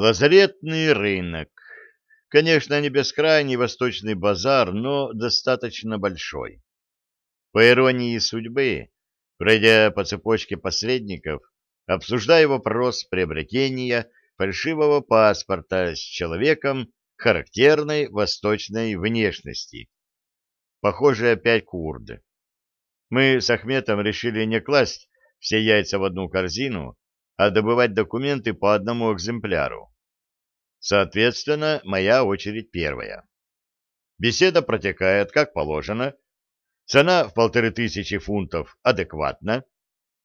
Лазаретный рынок. Конечно, не бескрайний восточный базар, но достаточно большой. По иронии судьбы, пройдя по цепочке посредников, обсуждая вопрос приобретения фальшивого паспорта с человеком характерной восточной внешности. Похоже, опять курды. Мы с Ахметом решили не класть все яйца в одну корзину, а добывать документы по одному экземпляру. Соответственно, моя очередь первая. Беседа протекает как положено, цена в полторы тысячи фунтов адекватна,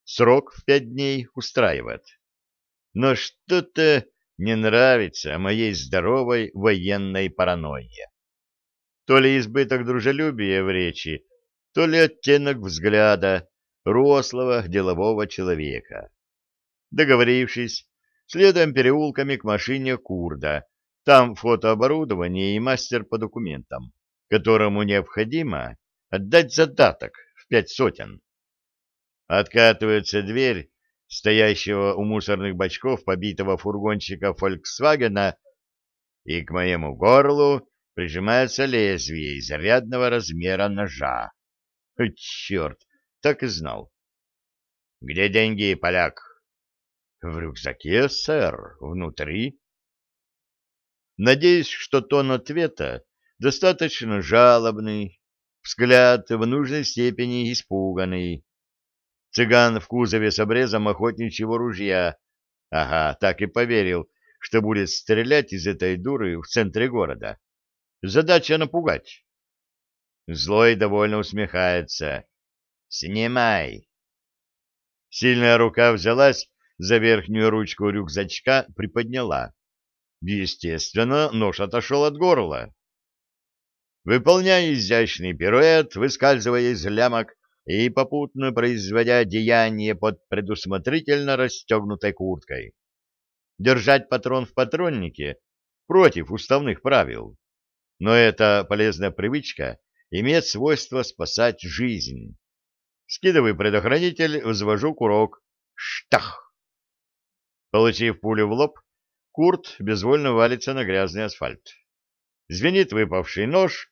срок в пять дней устраивает. Но что-то не нравится моей здоровой военной паранойе. То ли избыток дружелюбия в речи, то ли оттенок взгляда рослого делового человека. Договорившись, следуем переулками к машине Курда. Там фотооборудование и мастер по документам, которому необходимо отдать задаток в пять сотен. Откатывается дверь стоящего у мусорных бачков побитого фургончика «Фольксвагена», и к моему горлу прижимается лезвие изрядного размера ножа. Черт, так и знал. — Где деньги, поляк? — В рюкзаке, сэр, внутри. Надеюсь, что тон ответа достаточно жалобный, взгляд в нужной степени испуганный. Цыган в кузове с обрезом охотничьего ружья. Ага, так и поверил, что будет стрелять из этой дуры в центре города. Задача напугать. Злой довольно усмехается. «Снимай!» Сильная рука взялась за верхнюю ручку рюкзачка, приподняла. Естественно, нож отошел от горла. Выполняя изящный пируэт, выскальзывая из лямок и попутно производя деяние под предусмотрительно расстегнутой курткой. Держать патрон в патроннике против уставных правил. Но эта полезная привычка имеет свойство спасать жизнь. Скидываю предохранитель, взвожу курок. Штах! Получив пулю в лоб, Курт безвольно валится на грязный асфальт. Звенит выпавший нож,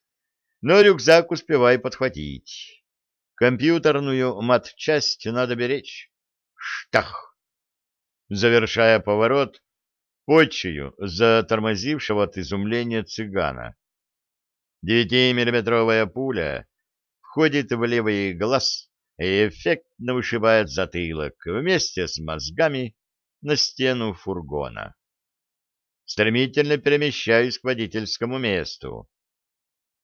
но рюкзак успевай подхватить. Компьютерную матчасть надо беречь. Штах! Завершая поворот, почую затормозившего от изумления цыгана. Девятимиллиметровая пуля входит в левый глаз и эффектно вышибает затылок вместе с мозгами на стену фургона. Стремительно перемещаюсь к водительскому месту.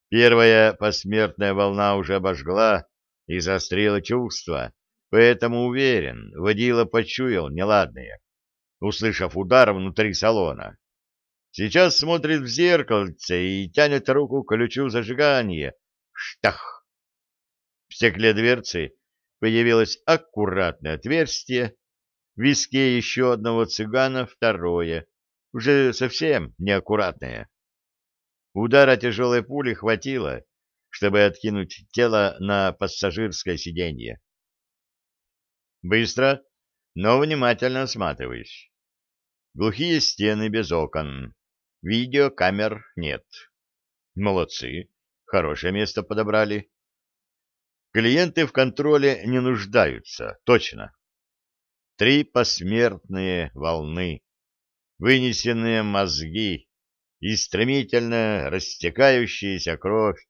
Первая посмертная волна уже обожгла и заострила чувства, поэтому уверен, водила почуял неладное, услышав удар внутри салона. Сейчас смотрит в зеркальце и тянет руку к ключу зажигания. Штах! В стекле дверцы появилось аккуратное отверстие, виске еще одного цыгана второе, уже совсем неаккуратное. Удара тяжелой пули хватило, чтобы откинуть тело на пассажирское сиденье. Быстро, но внимательно осматриваюсь. Глухие стены без окон. Видеокамер нет. Молодцы, хорошее место подобрали. Клиенты в контроле не нуждаются, точно. Три посмертные волны, вынесенные мозги и стремительно растекающаяся кровь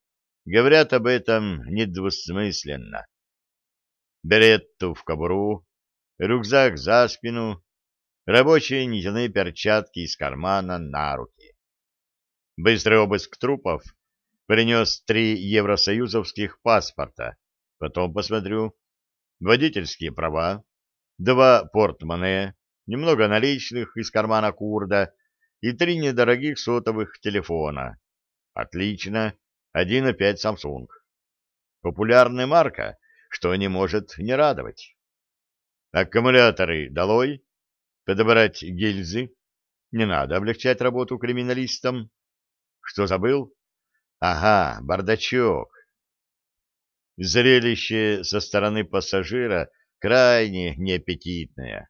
говорят об этом недвусмысленно. Беретту в кобуру, рюкзак за спину, рабочие нитяные перчатки из кармана на руки. Быстрый обыск трупов принес три евросоюзовских паспорта, потом посмотрю, водительские права, два портмоне, немного наличных из кармана курда и три недорогих сотовых телефона. Отлично, один опять Samsung. Популярная марка, что не может не радовать. Аккумуляторы долой, подобрать гильзы. Не надо облегчать работу криминалистам. Что забыл? Ага, бардачок. Зрелище со стороны пассажира крайне неаппетитное.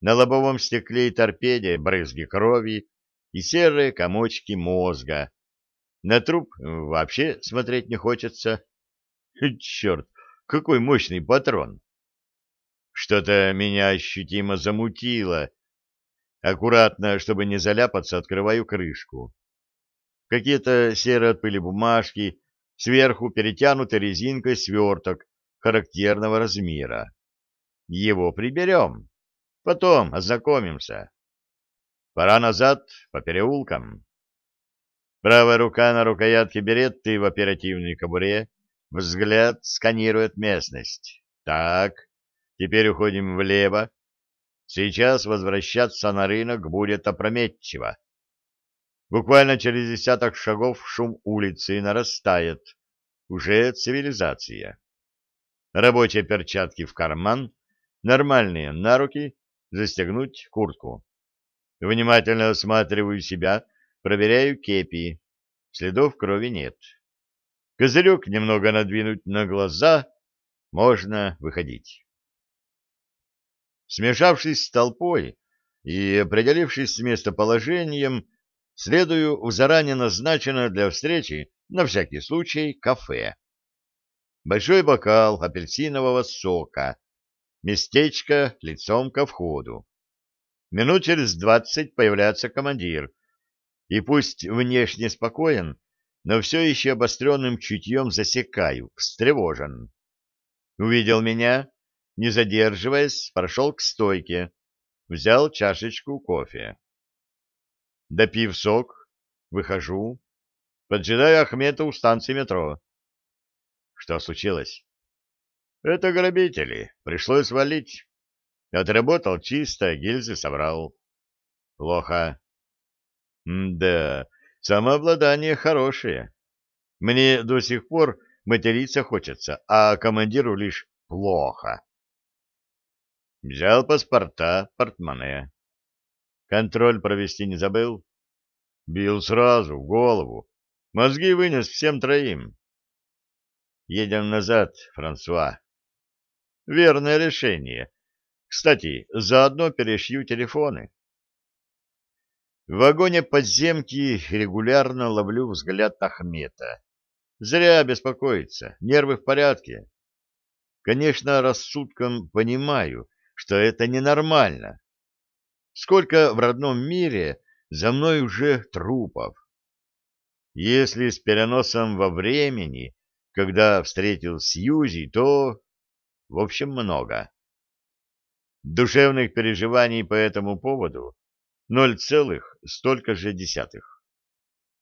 На лобовом стекле и торпеде брызги крови и серые комочки мозга. На труп вообще смотреть не хочется. Черт, какой мощный патрон! Что-то меня ощутимо замутило. Аккуратно, чтобы не заляпаться, открываю крышку. Какие-то серые от пыли бумажки, сверху перетянутый резинкой сверток характерного размера. Его приберем. Потом ознакомимся. Пора назад по переулкам. Правая рука на рукоятке беретты в оперативной кобуре. Взгляд сканирует местность. Так, теперь уходим влево. Сейчас возвращаться на рынок будет опрометчиво. Буквально через десяток шагов шум улицы нарастает. Уже цивилизация. Рабочие перчатки в карман, нормальные на руки, застегнуть куртку. Внимательно осматриваю себя, проверяю кепи. Следов крови нет. Козырек немного надвинуть на глаза, можно выходить. Смешавшись с толпой и определившись с местоположением, следую в заранее назначенное для встречи, на всякий случай, кафе. Большой бокал апельсинового сока, местечко лицом ко входу. Минут через двадцать появляется командир, и пусть внешне спокоен, но все еще обостренным чутьем засекаю, встревожен. Увидел меня, не задерживаясь, прошел к стойке, взял чашечку кофе. Допив сок, выхожу, поджидаю Ахмета у станции метро. Что случилось? Это грабители, пришлось валить. Отработал чисто, гильзы собрал. Плохо. М да, самообладание хорошее. Мне до сих пор материться хочется, а командиру лишь плохо. Взял паспорта, портмоне. Контроль провести не забыл? Бил сразу, в голову. Мозги вынес всем троим. Едем назад, Франсуа. Верное решение. Кстати, заодно перешью телефоны. В вагоне подземки регулярно ловлю взгляд Ахмета. Зря беспокоиться, нервы в порядке. Конечно, рассудком понимаю, что это ненормально. Сколько в родном мире за мной уже трупов. Если с переносом во времени, когда встретил Сьюзи, то, в общем, много. Душевных переживаний по этому поводу ноль целых столько же десятых.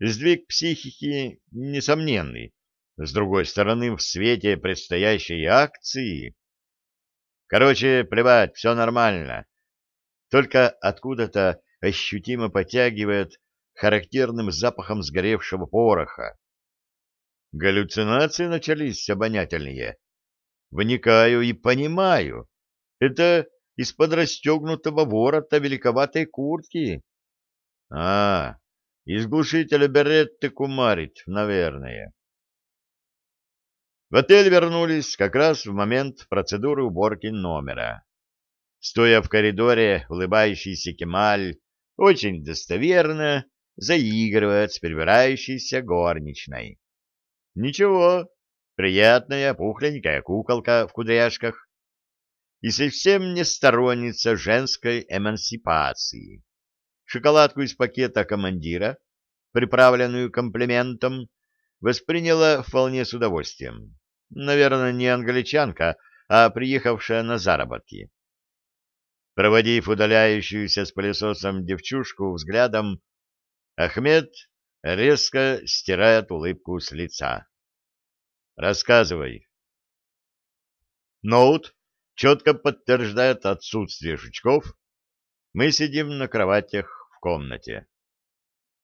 Сдвиг психики несомненный. С другой стороны, в свете предстоящей акции... Короче, плевать, все нормально. Только откуда-то ощутимо потягивает характерным запахом сгоревшего пороха. Галлюцинации начались обонятельные. Вникаю и понимаю. Это из-под расстегнутого ворота великоватой куртки. А, из глушителя беретты кумарит, наверное. В отель вернулись как раз в момент процедуры уборки номера. Стоя в коридоре, улыбающийся Кемаль очень достоверно заигрывает с прибирающейся горничной. Ничего, приятная пухленькая куколка в кудряшках и совсем не сторонница женской эмансипации. Шоколадку из пакета командира, приправленную комплиментом, восприняла вполне с удовольствием. Наверное, не англичанка, а приехавшая на заработки. Проводив удаляющуюся с пылесосом девчушку взглядом, Ахмед резко стирает улыбку с лица. «Рассказывай». Ноут четко подтверждает отсутствие жучков. Мы сидим на кроватях в комнате.